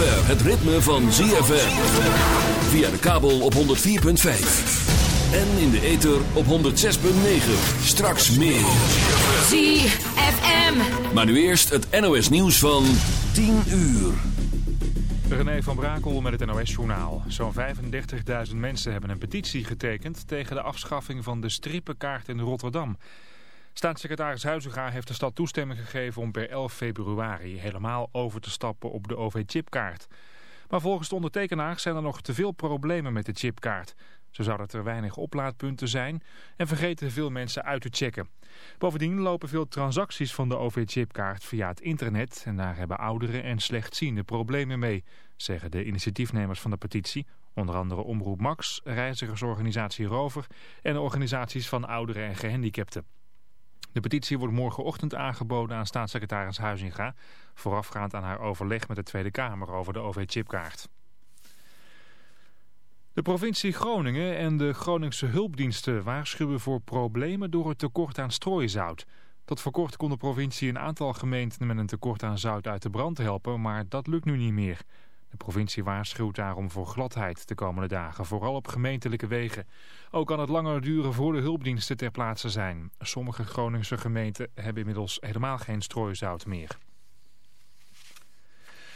Zover het ritme van ZFM. Via de kabel op 104.5. En in de ether op 106.9. Straks meer. ZFM. Maar nu eerst het NOS nieuws van 10 uur. René van Brakel met het NOS-journaal. Zo'n 35.000 mensen hebben een petitie getekend tegen de afschaffing van de strippenkaart in Rotterdam. Staatssecretaris Huizinga heeft de stad toestemming gegeven om per 11 februari helemaal over te stappen op de OV-chipkaart. Maar volgens de ondertekenaars zijn er nog te veel problemen met de chipkaart. Zo zouden er weinig oplaadpunten zijn en vergeten veel mensen uit te checken. Bovendien lopen veel transacties van de OV-chipkaart via het internet... en daar hebben ouderen en slechtzienden problemen mee, zeggen de initiatiefnemers van de petitie... onder andere Omroep Max, reizigersorganisatie Rover... en organisaties van ouderen en gehandicapten. De petitie wordt morgenochtend aangeboden aan staatssecretaris Huizinga... voorafgaand aan haar overleg met de Tweede Kamer over de OV-chipkaart. De provincie Groningen en de Groningse hulpdiensten waarschuwen voor problemen door het tekort aan strooizout. Tot voor kort kon de provincie een aantal gemeenten met een tekort aan zout uit de brand helpen, maar dat lukt nu niet meer. De provincie waarschuwt daarom voor gladheid de komende dagen, vooral op gemeentelijke wegen. Ook kan het langer duren voor de hulpdiensten ter plaatse zijn. Sommige Groningse gemeenten hebben inmiddels helemaal geen strooizout meer.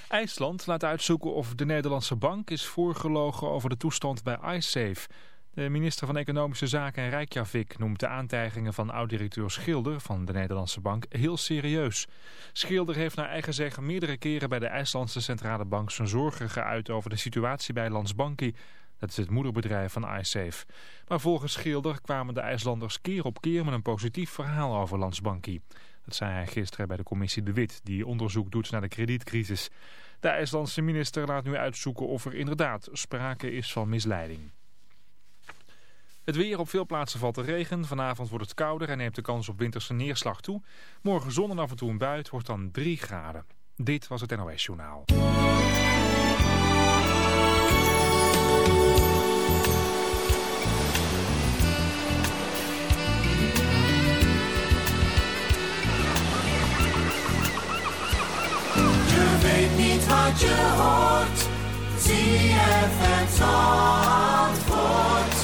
IJsland laat uitzoeken of de Nederlandse bank is voorgelogen over de toestand bij iSafe. De minister van Economische Zaken en Rijkjavik noemt de aantijgingen van oud-directeur Schilder van de Nederlandse bank heel serieus. Schilder heeft naar eigen zeggen meerdere keren bij de IJslandse Centrale Bank zijn zorgen geuit over de situatie bij Landsbanki. Dat is het moederbedrijf van iSafe. Maar volgens Schilder kwamen de IJslanders keer op keer met een positief verhaal over Landsbanki. Dat zei hij gisteren bij de commissie De Wit, die onderzoek doet naar de kredietcrisis. De IJslandse minister laat nu uitzoeken of er inderdaad sprake is van misleiding. Het weer op veel plaatsen valt de regen. Vanavond wordt het kouder en neemt de kans op winterse neerslag toe. Morgen zon en af en toe een bui. Het wordt dan 3 graden. Dit was het NOS Journaal. Je weet niet wat je hoort. Zandvoort. Tussen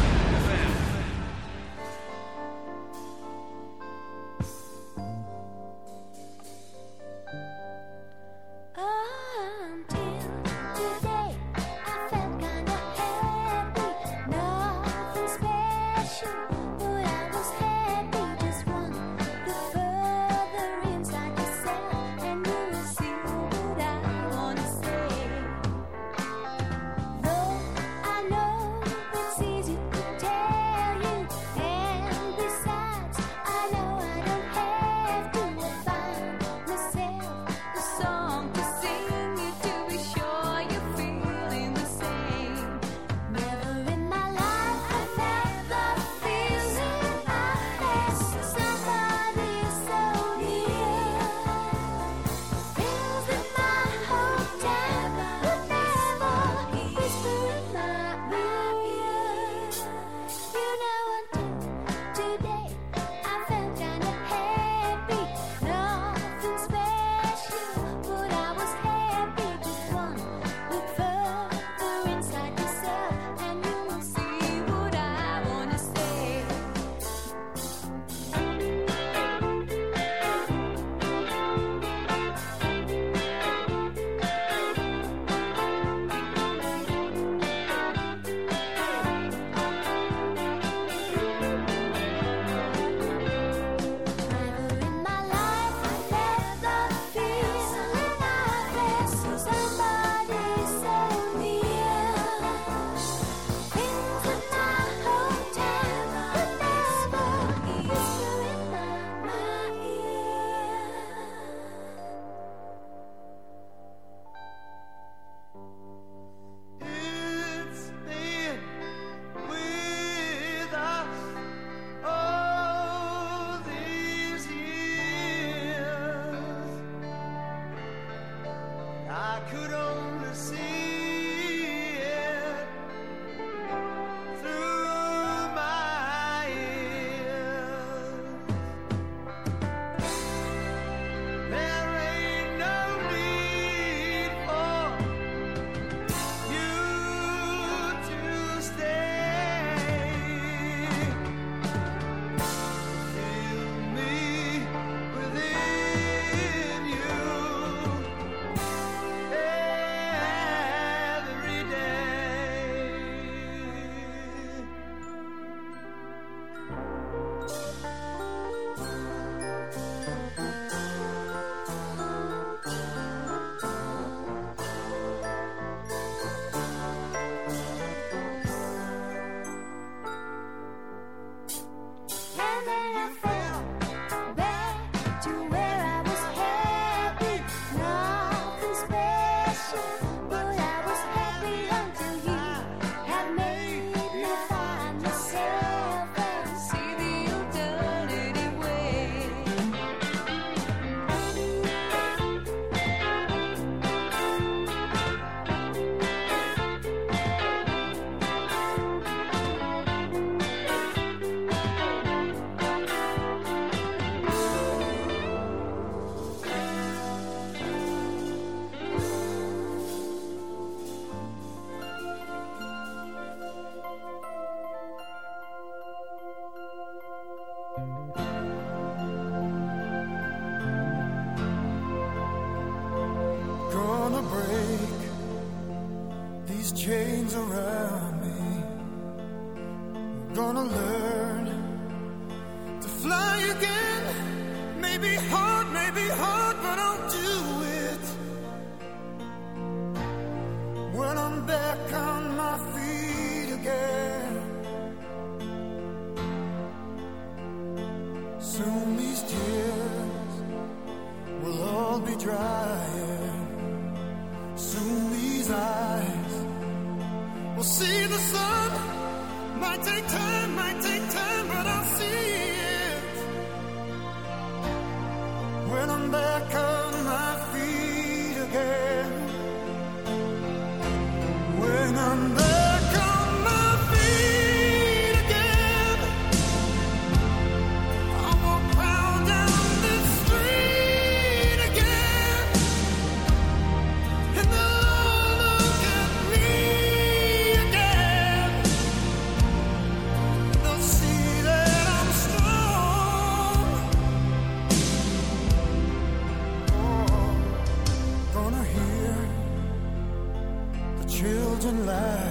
light.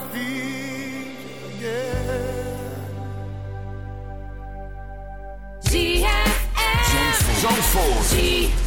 Zandvoort.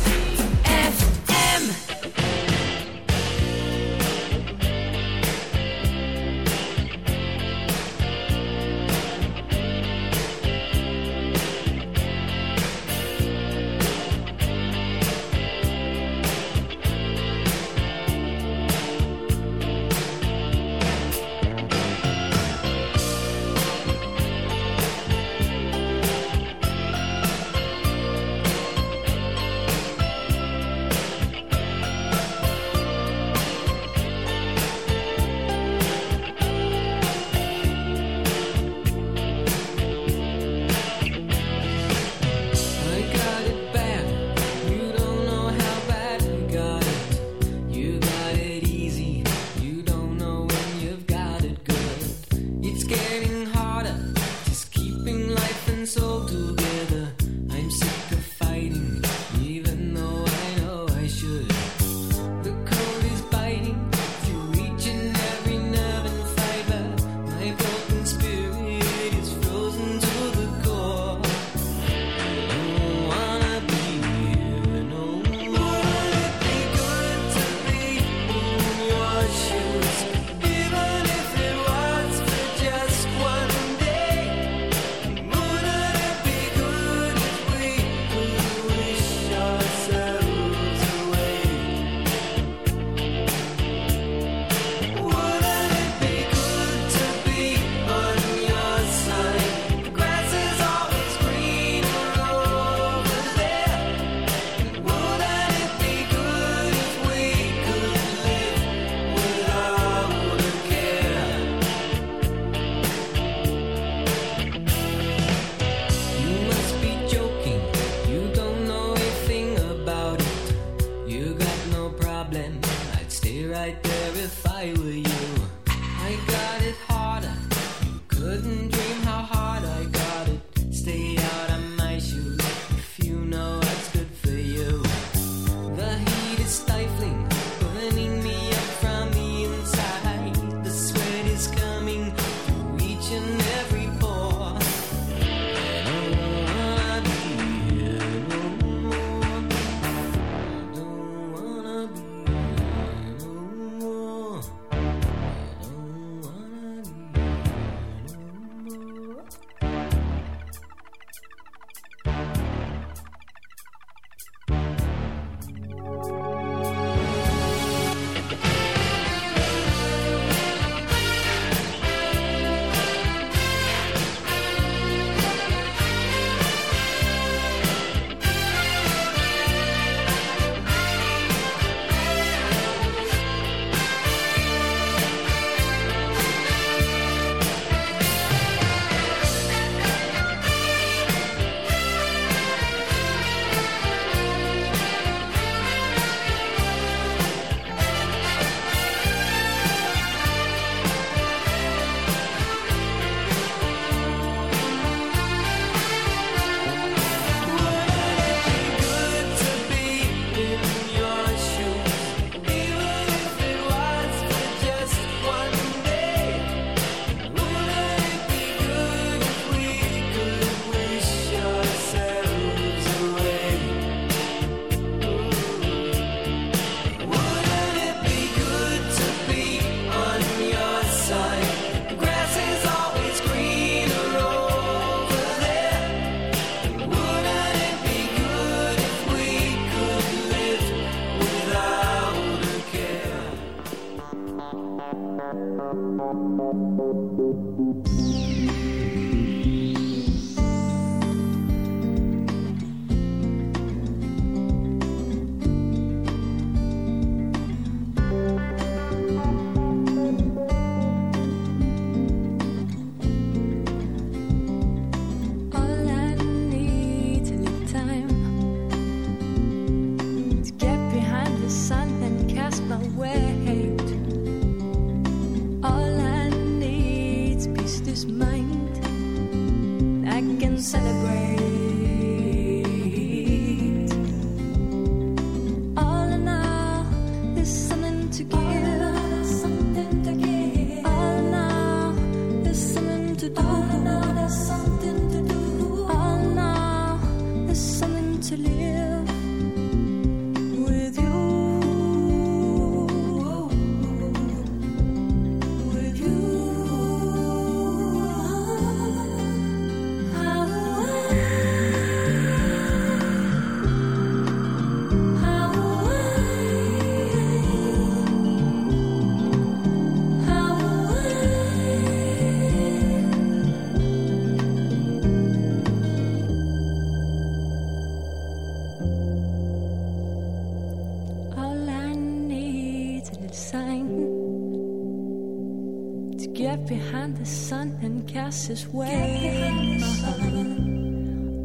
the sun and cast his way.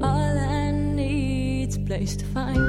All I need's place to find.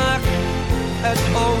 at all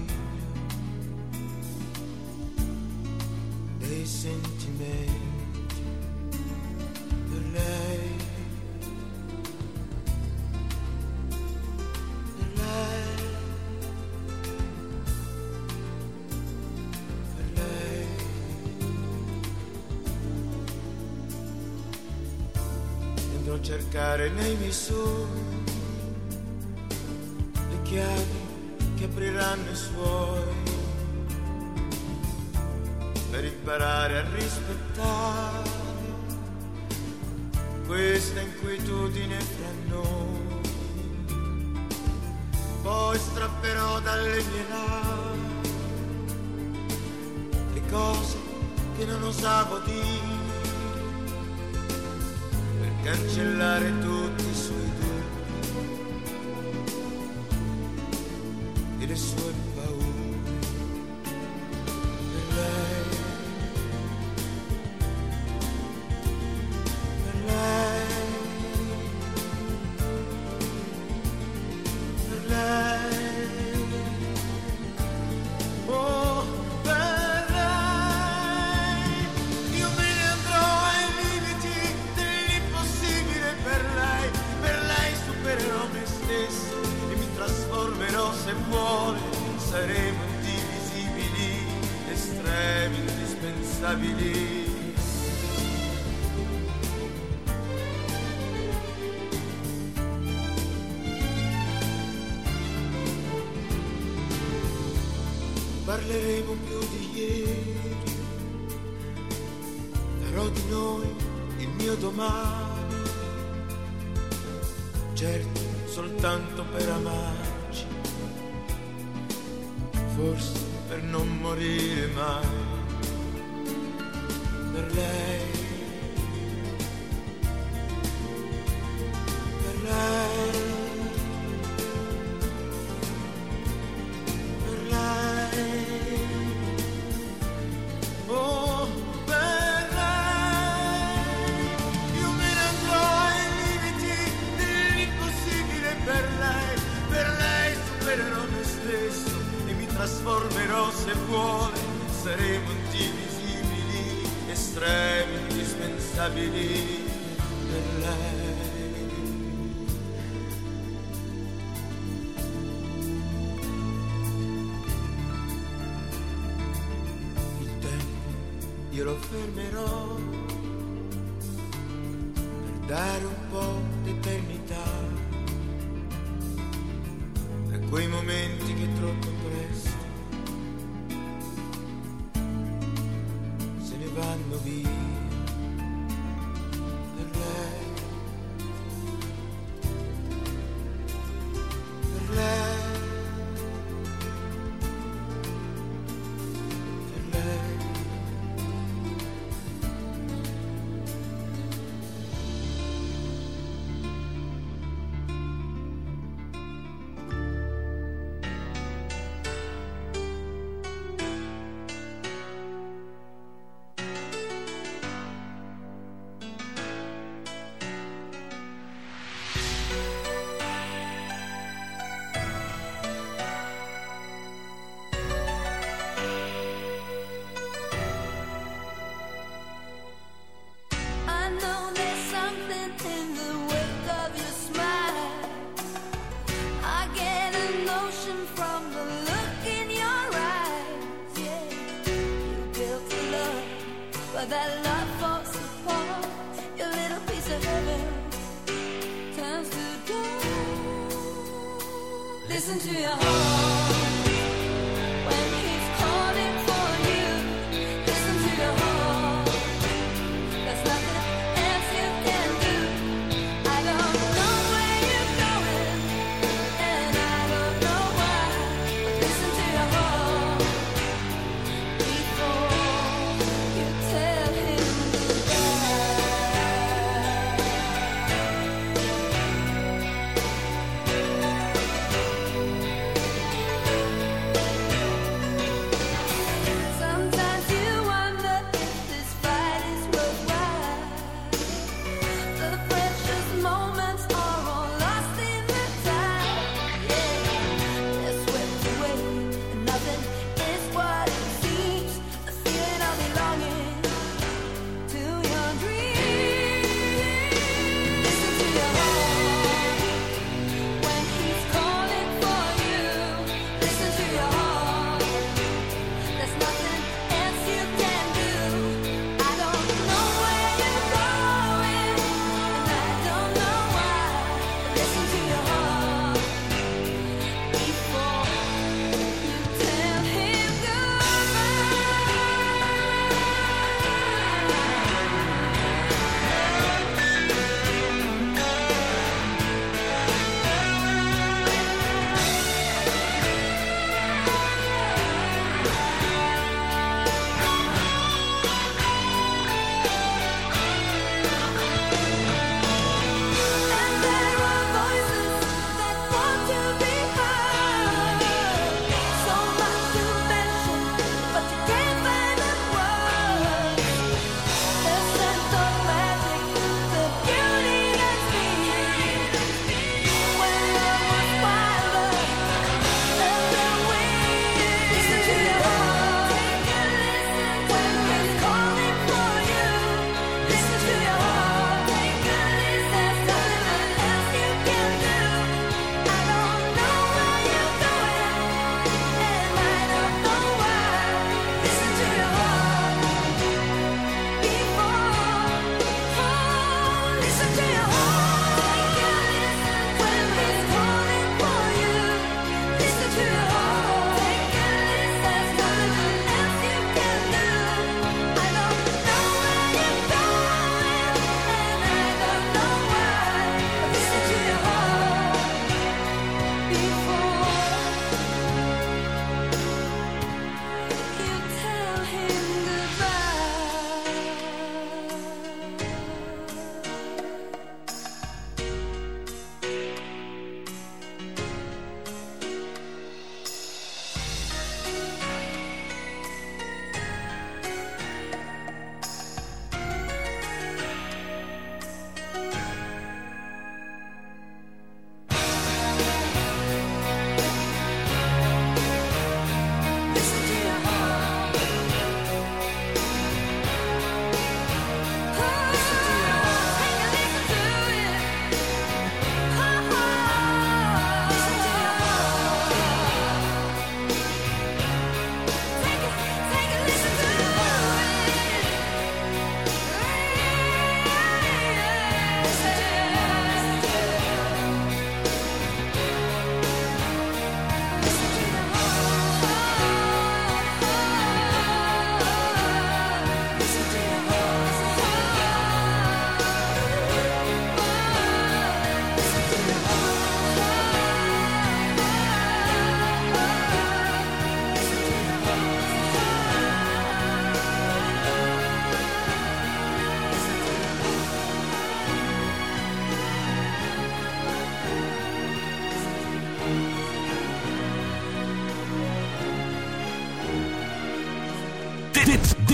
sentimenti per lei. Per cercare nei miei sogni dalle mie labbra le cose che non osavo dire. Per cancellare tu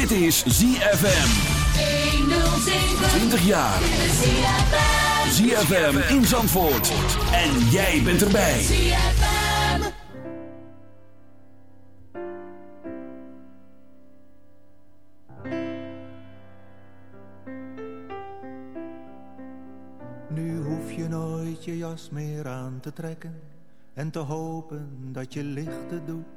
Dit is ZFM. 20 jaar. ZFM in Zandvoort. En jij bent erbij. Nu hoef je nooit je jas meer aan te trekken en te hopen dat je lichten doet.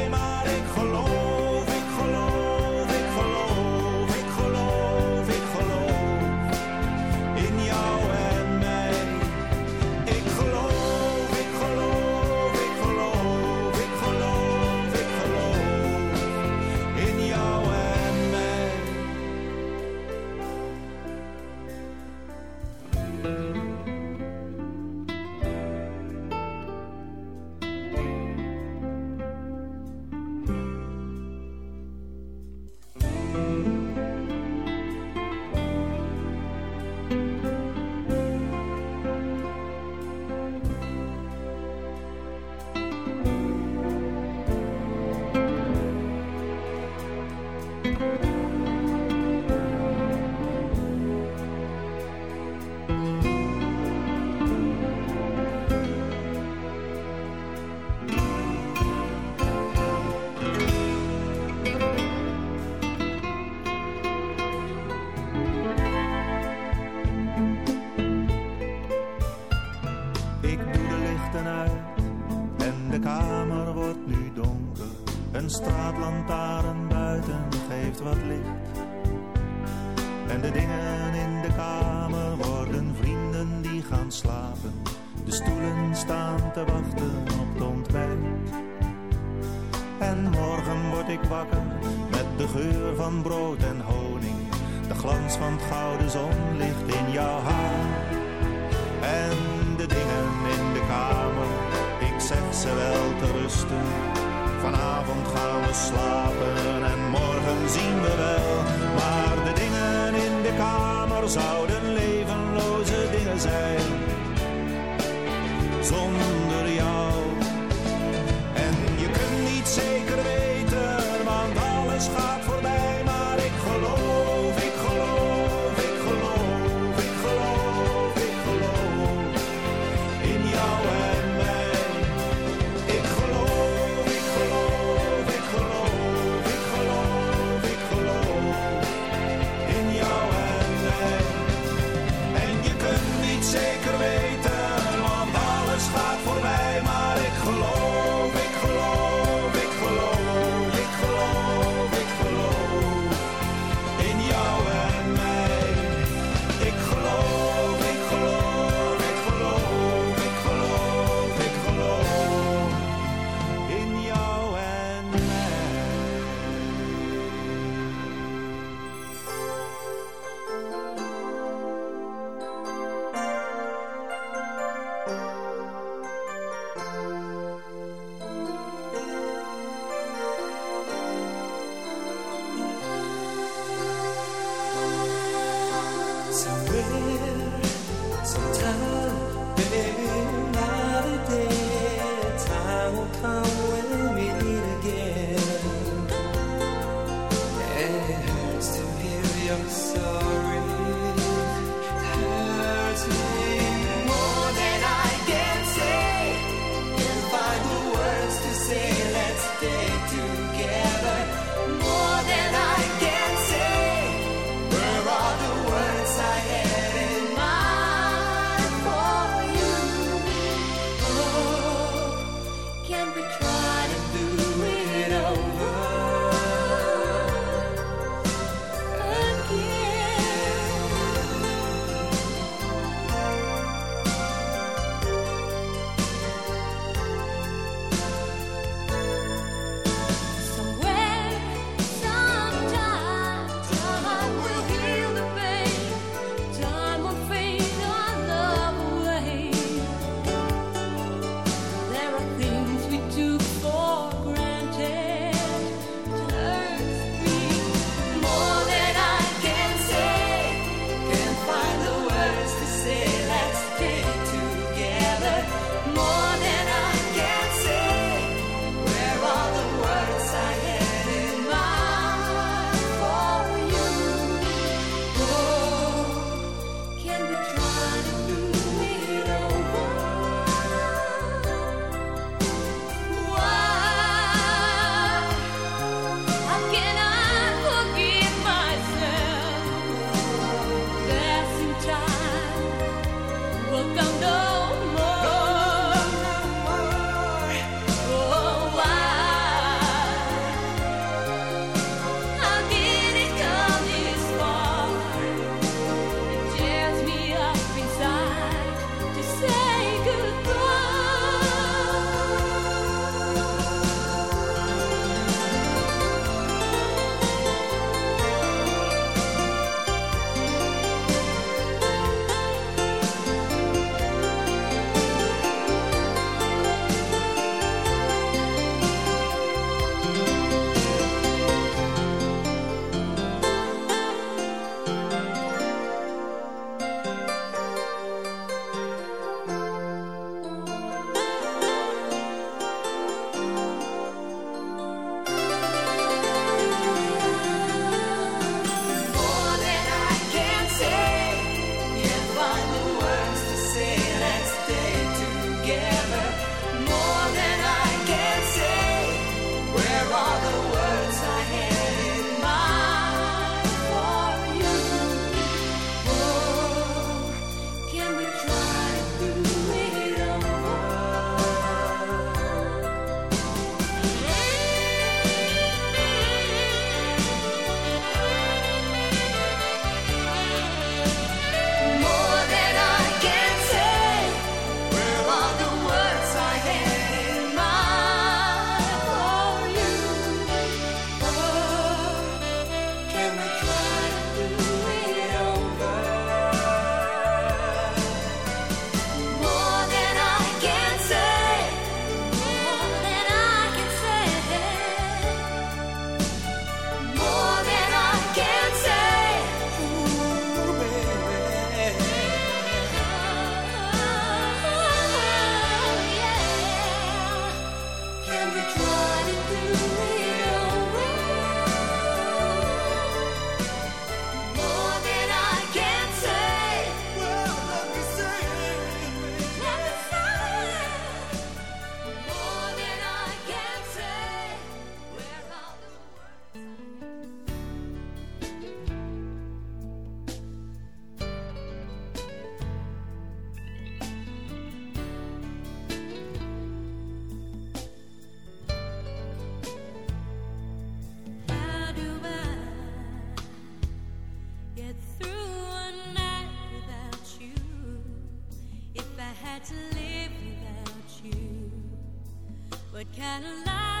To live without you, what kind of life